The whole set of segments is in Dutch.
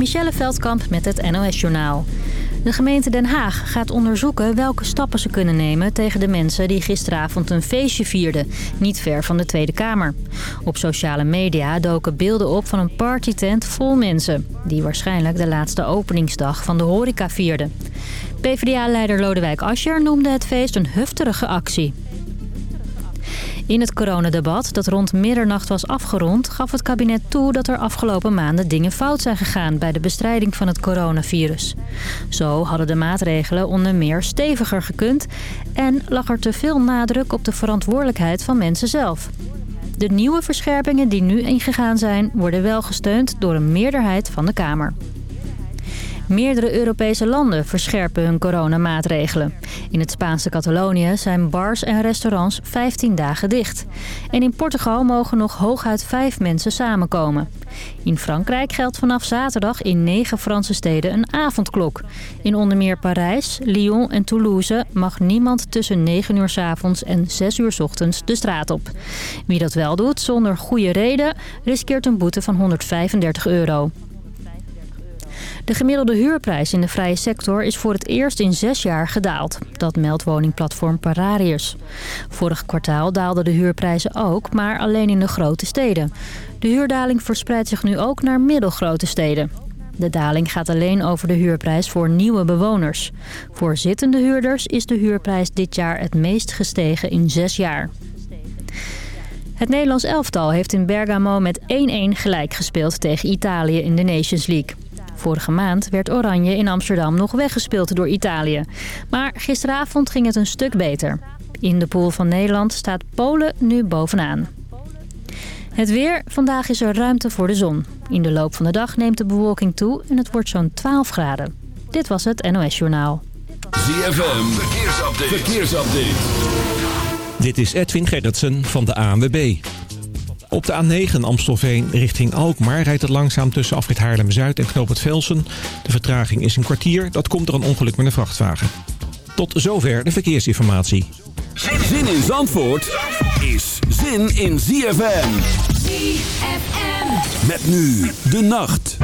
Michelle Veldkamp met het NOS-journaal. De gemeente Den Haag gaat onderzoeken welke stappen ze kunnen nemen... tegen de mensen die gisteravond een feestje vierden, niet ver van de Tweede Kamer. Op sociale media doken beelden op van een partytent vol mensen... die waarschijnlijk de laatste openingsdag van de horeca vierden. PvdA-leider Lodewijk Asscher noemde het feest een hufterige actie. In het coronadebat dat rond middernacht was afgerond... gaf het kabinet toe dat er afgelopen maanden dingen fout zijn gegaan... bij de bestrijding van het coronavirus. Zo hadden de maatregelen onder meer steviger gekund... en lag er te veel nadruk op de verantwoordelijkheid van mensen zelf. De nieuwe verscherpingen die nu ingegaan zijn... worden wel gesteund door een meerderheid van de Kamer. Meerdere Europese landen verscherpen hun coronamaatregelen. In het Spaanse Catalonië zijn bars en restaurants 15 dagen dicht. En in Portugal mogen nog hooguit vijf mensen samenkomen. In Frankrijk geldt vanaf zaterdag in negen Franse steden een avondklok. In onder meer Parijs, Lyon en Toulouse mag niemand tussen 9 uur s avonds en 6 uur s ochtends de straat op. Wie dat wel doet zonder goede reden riskeert een boete van 135 euro. De gemiddelde huurprijs in de vrije sector is voor het eerst in zes jaar gedaald. Dat meldt woningplatform Pararius. Vorig kwartaal daalden de huurprijzen ook, maar alleen in de grote steden. De huurdaling verspreidt zich nu ook naar middelgrote steden. De daling gaat alleen over de huurprijs voor nieuwe bewoners. Voor zittende huurders is de huurprijs dit jaar het meest gestegen in zes jaar. Het Nederlands elftal heeft in Bergamo met 1-1 gelijk gespeeld tegen Italië in de Nations League. Vorige maand werd Oranje in Amsterdam nog weggespeeld door Italië. Maar gisteravond ging het een stuk beter. In de pool van Nederland staat Polen nu bovenaan. Het weer. Vandaag is er ruimte voor de zon. In de loop van de dag neemt de bewolking toe en het wordt zo'n 12 graden. Dit was het NOS Journaal. ZFM. Verkeersupdate. Verkeersupdate. Dit is Edwin Gerritsen van de ANWB. Op de A9 Amstelveen richting Alkmaar rijdt het langzaam tussen afrit Haarlem-Zuid en Knoop het Velsen. De vertraging is een kwartier, dat komt door een ongeluk met een vrachtwagen. Tot zover de verkeersinformatie. Zin in Zandvoort is zin in ZFM. ZFM. Met nu de nacht.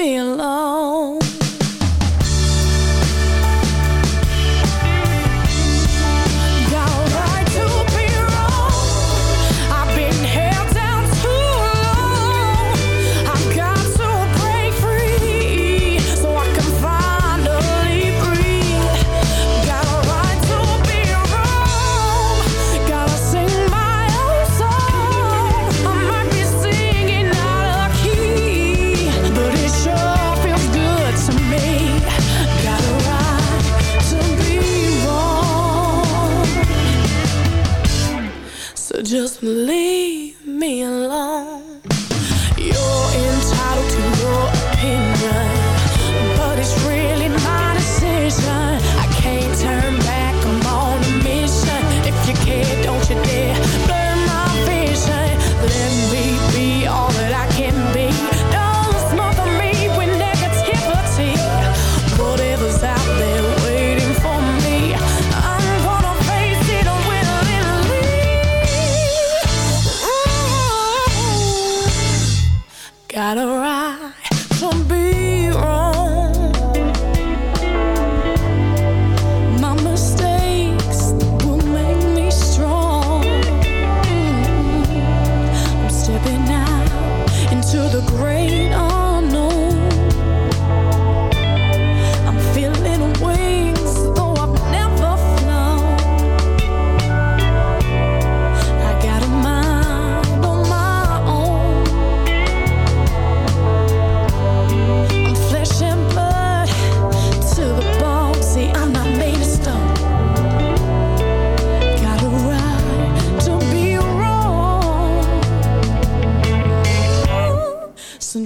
Me alone.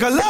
Home. I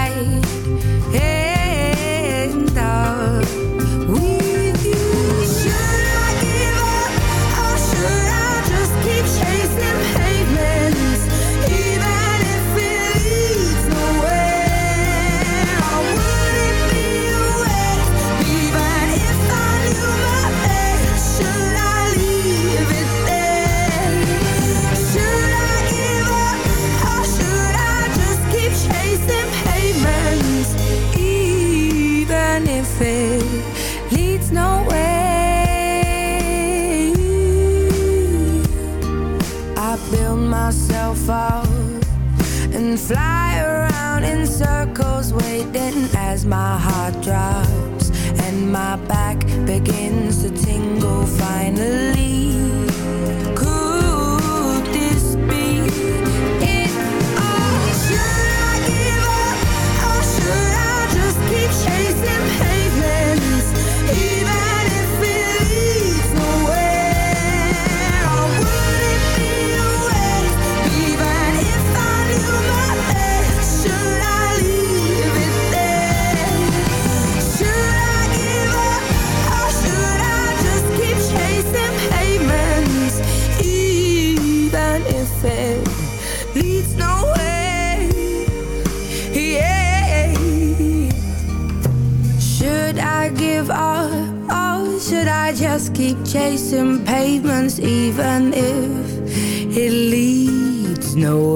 no.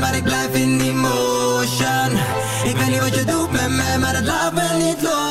maar ik blijf in die motion Ik weet niet wat je doet met mij, maar het laat me niet los.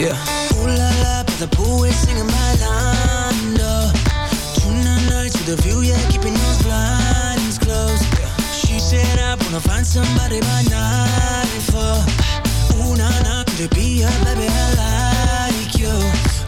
Yeah. Ooh la la, but the pool is singing my line. No. Tune the night to the view, yeah, keeping those blinds closed. Yeah. She said I wanna find somebody by night for Ooh na na, could it be her, baby? I like you.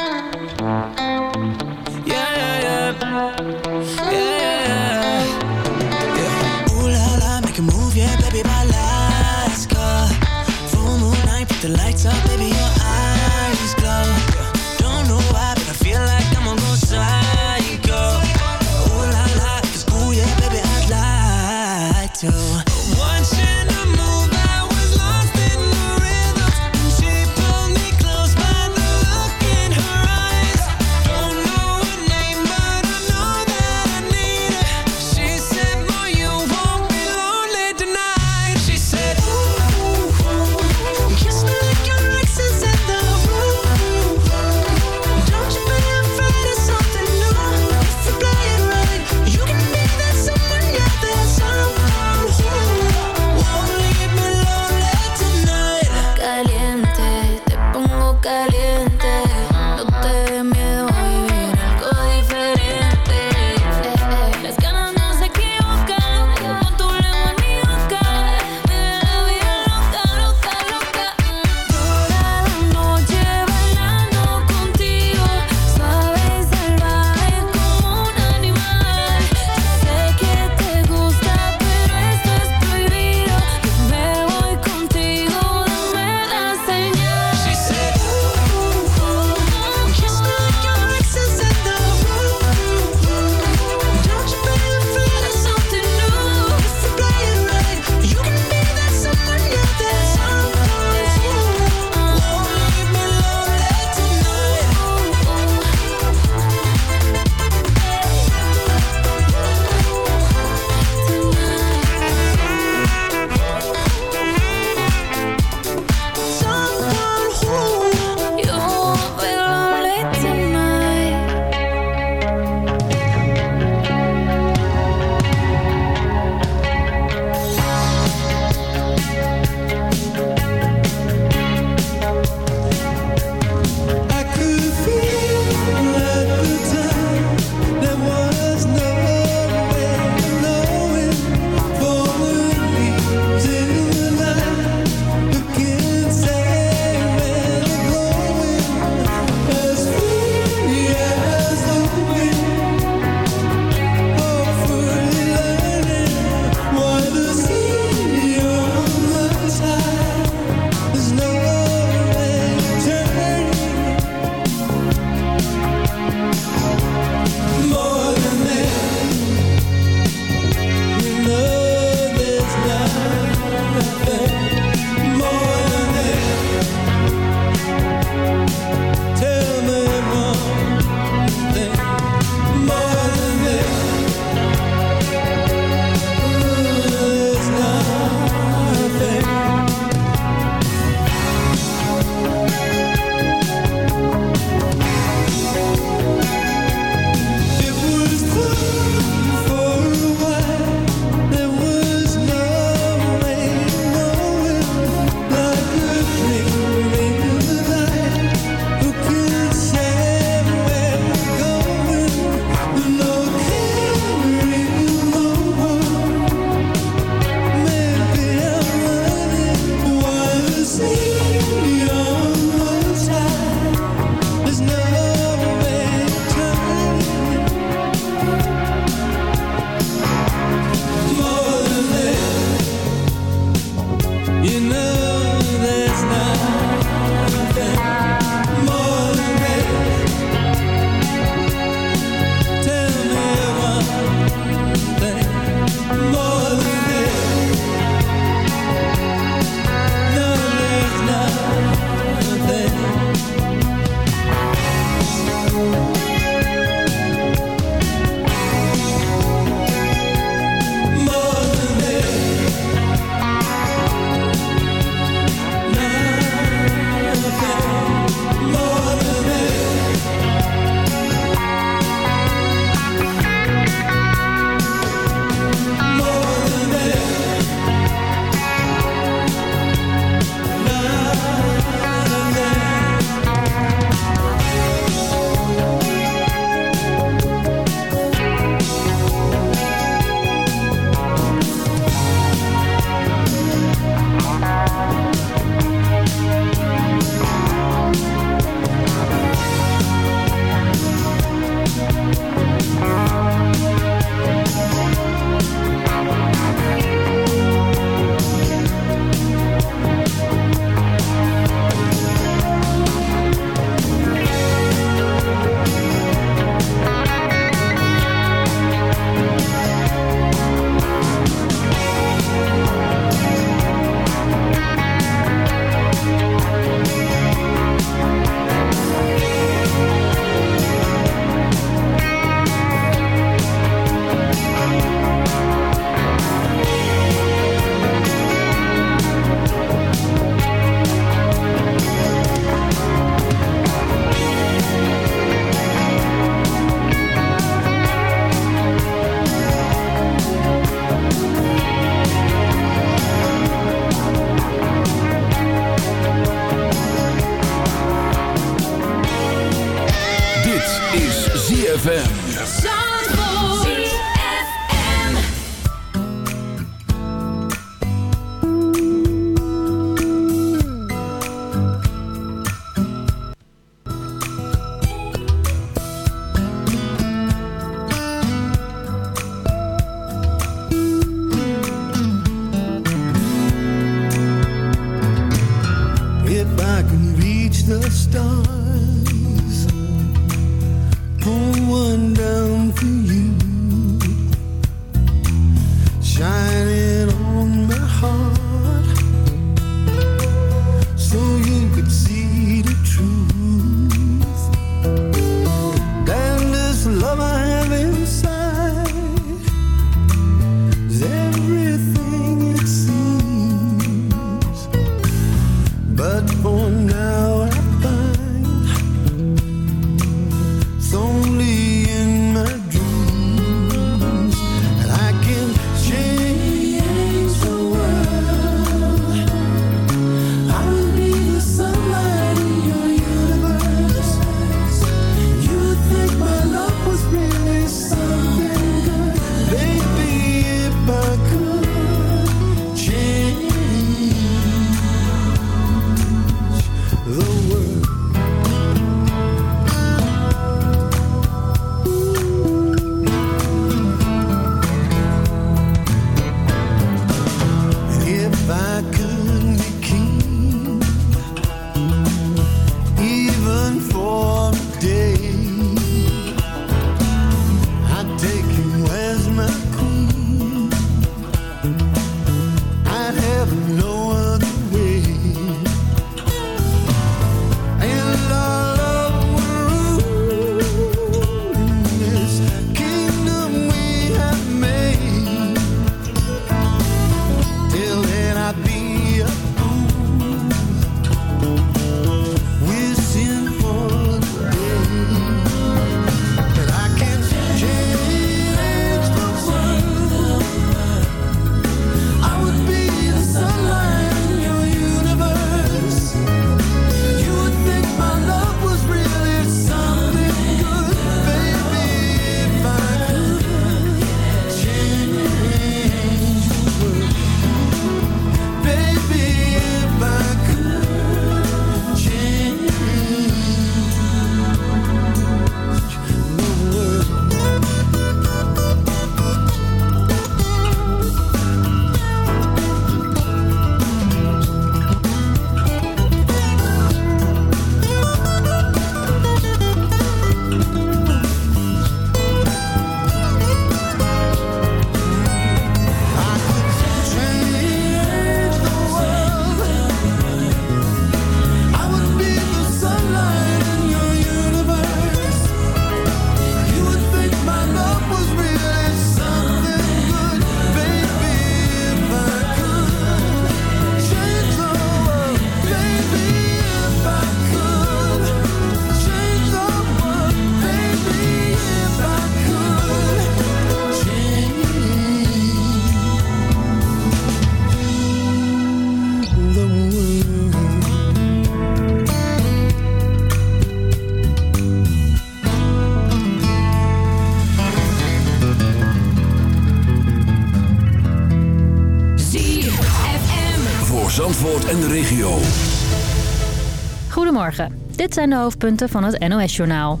Dit zijn de hoofdpunten van het NOS-journaal.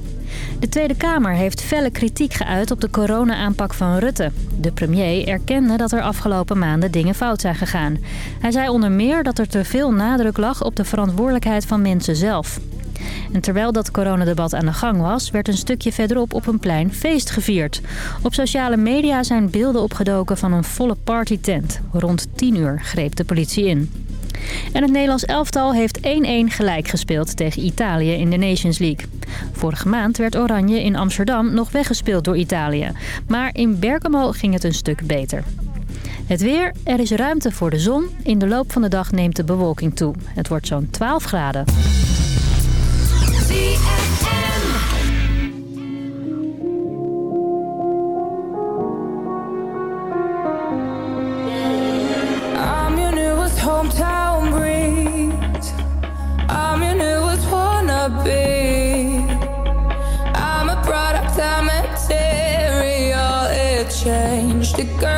De Tweede Kamer heeft felle kritiek geuit op de corona-aanpak van Rutte. De premier erkende dat er afgelopen maanden dingen fout zijn gegaan. Hij zei onder meer dat er te veel nadruk lag op de verantwoordelijkheid van mensen zelf. En terwijl dat coronadebat aan de gang was, werd een stukje verderop op een plein feest gevierd. Op sociale media zijn beelden opgedoken van een volle partytent. Rond 10 uur greep de politie in. En het Nederlands elftal heeft 1-1 gelijk gespeeld tegen Italië in de Nations League. Vorige maand werd Oranje in Amsterdam nog weggespeeld door Italië. Maar in Bergamo ging het een stuk beter. Het weer, er is ruimte voor de zon. In de loop van de dag neemt de bewolking toe. Het wordt zo'n 12 graden. Girl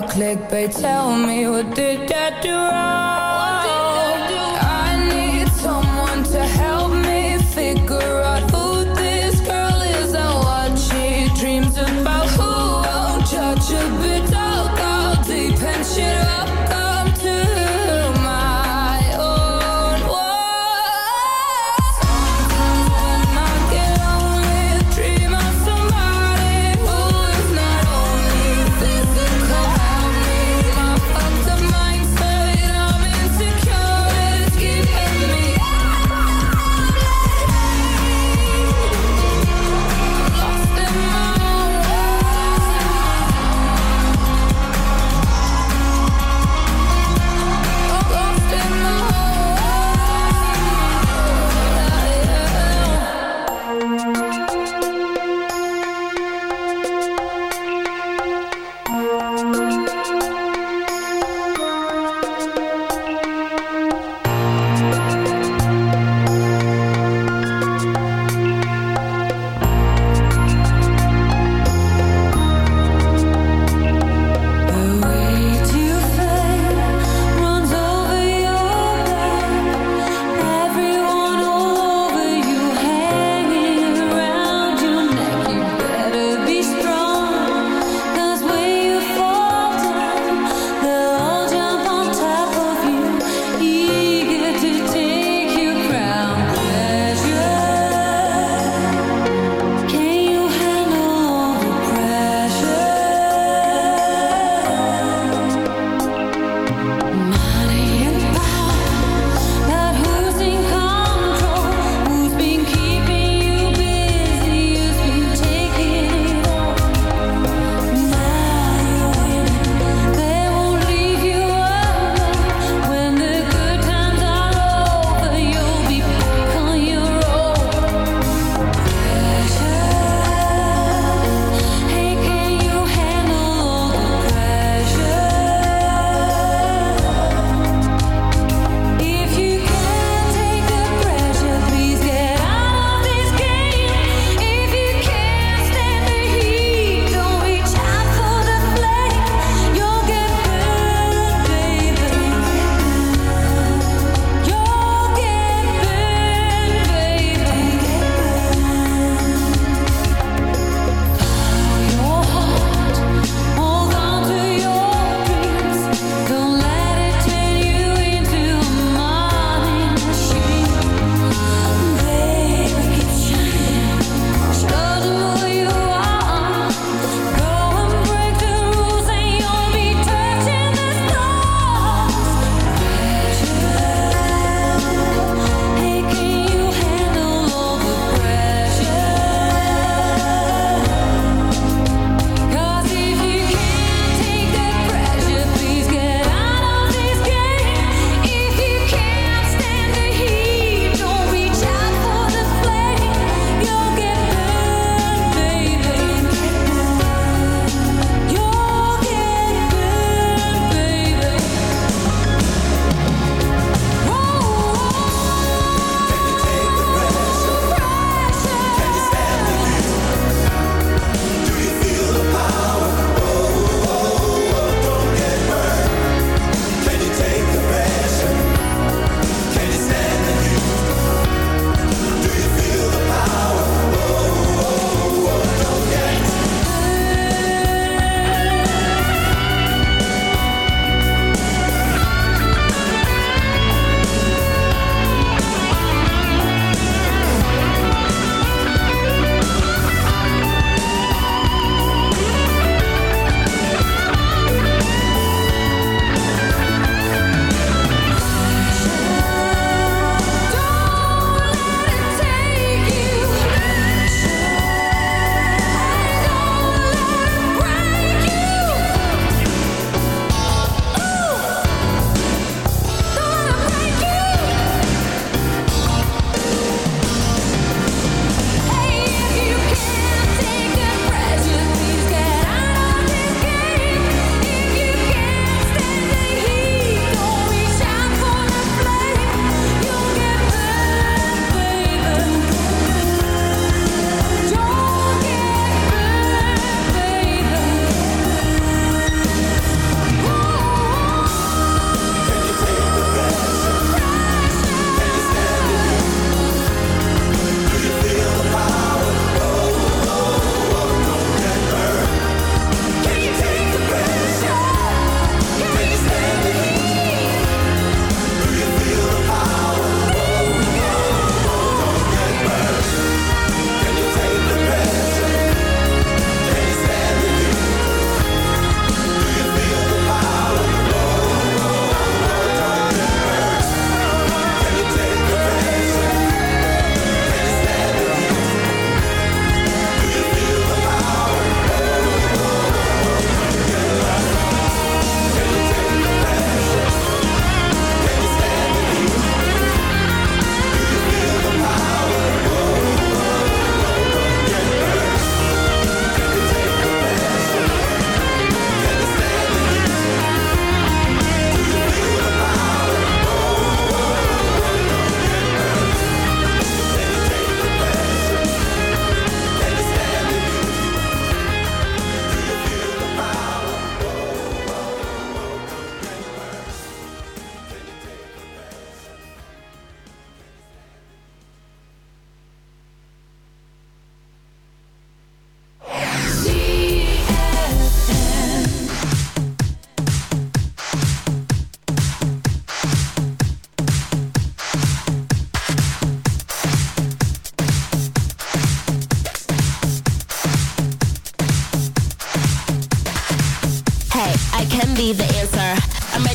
clickbait. Tell me what did I do?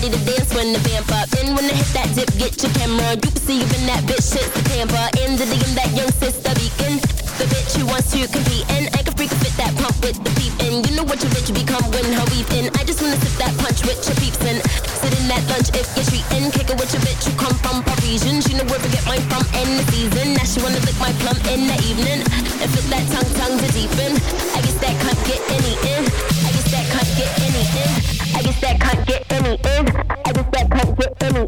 Ready to dance when the vamp up. And when I hit that dip, get your camera. You can see even that bitch shit's the tamper. In the DM, that young sister beacon. The bitch who wants to compete and I can freak fit that pump with the peep and you know what your bitch become when her in. I just wanna sip that punch with your peeps and sit in that lunch if you're treating. Kick it with your bitch who come from Parisian. She know where to get mine from in the season. Now she wanna lick my plum in the evening and fit that tongue tongue to deepen. I guess that can't get any in. I guess that can't get any in. I guess that can't get any in. pelo